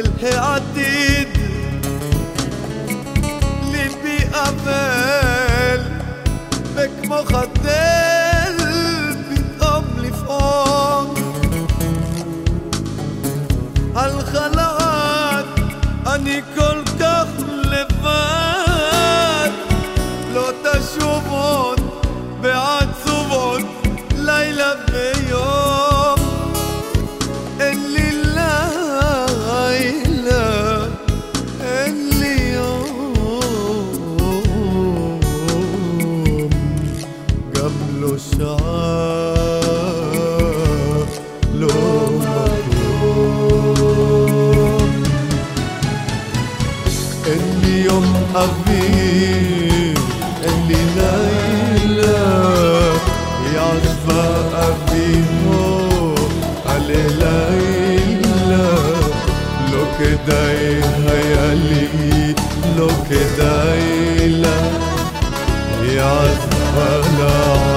الهقد اللي يوم حبيب اللي ليلى يعزى أبينو علي ليلى لو كداي هيالي لو كداي لا يعزى ليلى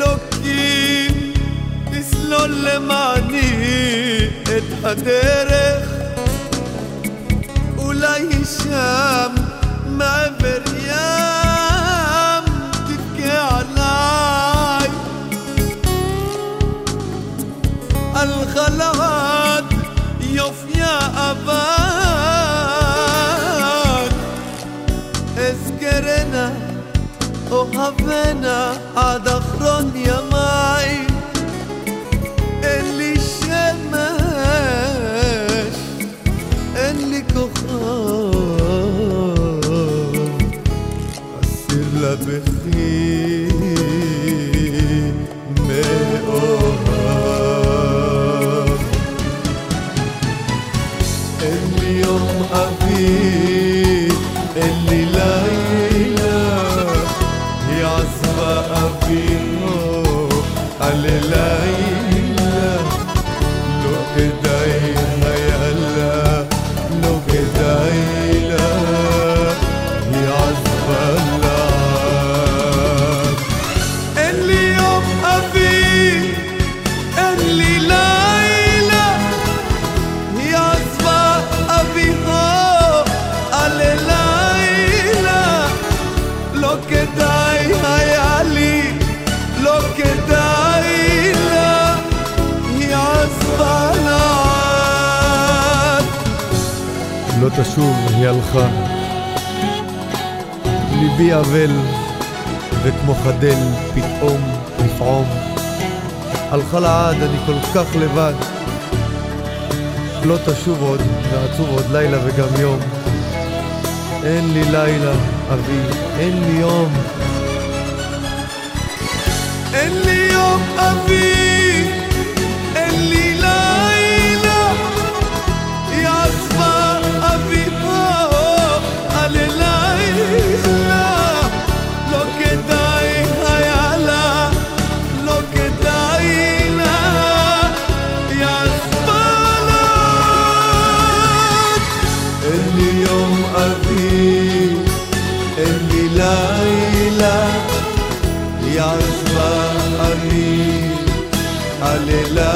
אלוקים, תסלול למעני את הדרך. אולי שם אוהבנה עד אחרון ימיי אין לי שמש, אין לי כוכב אסיר לה בכי מאוהב אין לי יום אביב, אין לי תשוב, היא הלכה. ליבי אבל, וכמו חדל פתאום לפעום. הלכה לעד, אני כל כך לבד. לא תשוב עוד, ועצוב עוד לילה וגם יום. אין לי לילה, אבי, אין לי יום. אין לי יום אביב יום אביב, אין לי לילה, היא עזבה אני, הלילה